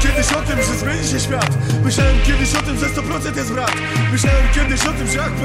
kiedyś o tym, że zmieni się świat. Myślałem kiedyś o tym, że 100% jest brat Myślałem kiedyś o tym, że jak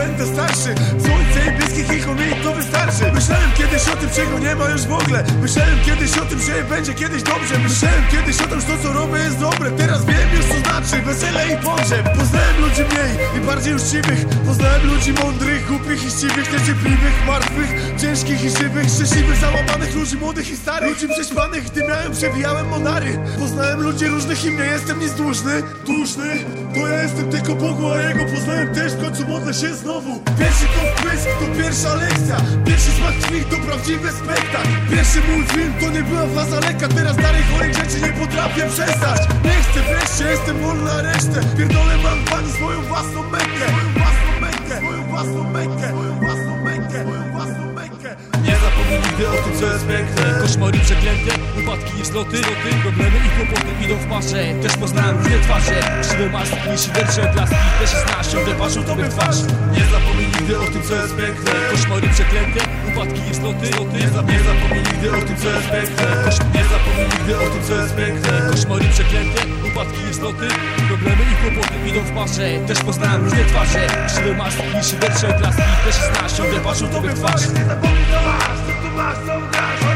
kiedyś o tym, czego nie ma już w ogóle. Myślałem kiedyś o tym, że będzie kiedyś dobrze. Myślałem kiedyś o tym, że to co robię jest dobre. Teraz wiem już co znaczy. Wesele i pogrzeb. Poznałem ludzi mniej i bardziej uczciwych. Poznałem ludzi mądrych, głupich i chciwych Niecierpliwych, martwych, ciężkich i żywych Szczęśliwych, załamanych, ludzi młodych i starych Ludzi prześpanych, gdy miałem, przewijałem monary. Poznałem ludzi różnych i nie jestem nic dłużny Dłużny, to ja jestem tylko Bogu, a Jego poznałem też W końcu modlę się znowu. Pierwszy to wpłysk, to pierwsza lekcja. Pierwszy smak krwi to prawdziwy spektakl. Pierwszy mój film to nie była faza lekka Teraz dalej chorych rzeczy nie potrafię przestać. Nie chcę wreszcie, jestem wolny na resztę. Pierdolę mam pani swoją własną mękę zapomnij nigdy o tym, co jest piękne. Koszmary przeklęte, upadki i zloty loty, Problemy i kłopoty idą w parze Też poznałem dwie twarze. Krzywe maski i szydercze blaski. Też znasz ciągle patrzą tobie twarz. Nie zapomnij nigdy o tym, co jest piękne. Koszmary przeklęte, upadki i zloty loty, Nie, za, nie zapomnij nigdy o tym, co jest piękne. Nie zapomnij nigdy o tym, co jest piękne Koszmary przeklęte, upadki i zloty Problemy i kłopoty idą w parze Też poznałem dwie twarze Krzywe maski i szydercze blaski Też znasz ciągle patrzą tobie w twarz. Nie zapomnij co masz, co tu masz, co